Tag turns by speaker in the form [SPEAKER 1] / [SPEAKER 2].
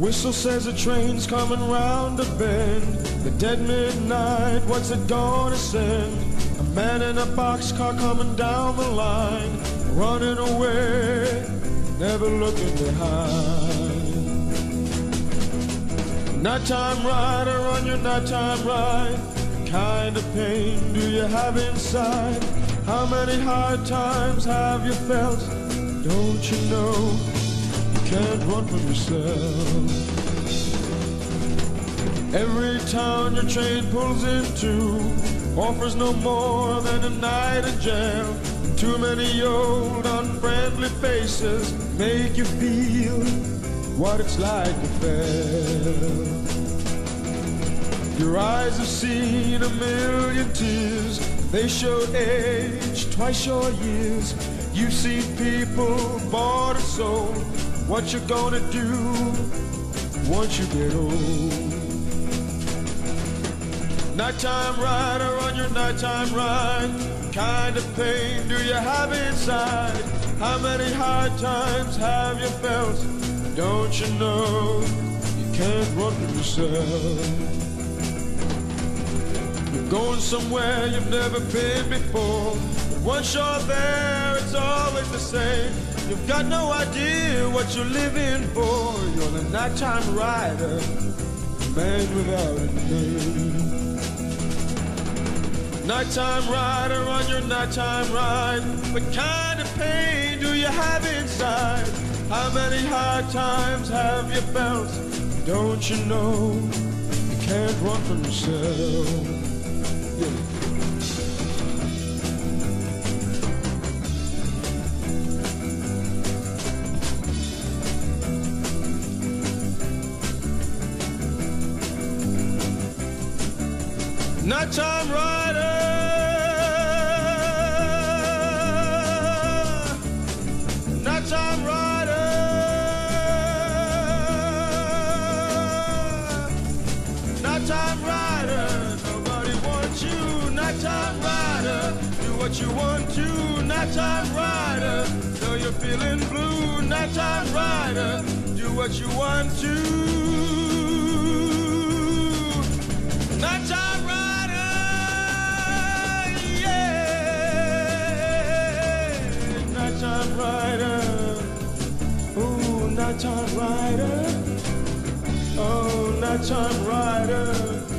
[SPEAKER 1] Whistle says a train's coming round the bend. The dead midnight, what's it gonna send? A man in a boxcar coming down the line, running away, never looking behind. Nighttime rider on your nighttime ride. What kind of pain do you have inside? How many hard times have you felt? Don't you know can't run from yourself? Every town your train pulls into offers no more than a night in jail. Too many old unfriendly faces make you feel what it's like to fail. Your eyes have seen a million tears. They show age, twice your years. You've seen people bought and sold. What you gonna do once you get old? Nighttime rider on your nighttime ride. Kind of pain do you have inside? How many hard times have you felt? Don't you know you can't run yourself? Going somewhere you've never been before. But once you're there, it's always the same. You've got no idea what you're living for. You're the nighttime rider, a man without a name. Nighttime rider on your nighttime ride. What kind of pain do you have inside? How many hard times have you felt? Don't you know you can't run from yourself? Nighttime rider. Nighttime rider. Nighttime. Nighttime rider. Do what you want to. Nighttime rider. Though you're feeling blue. Nighttime rider. Do what you want to. Nighttime rider, yeah. Nighttime rider, ooh, nighttime rider, oh, nighttime rider.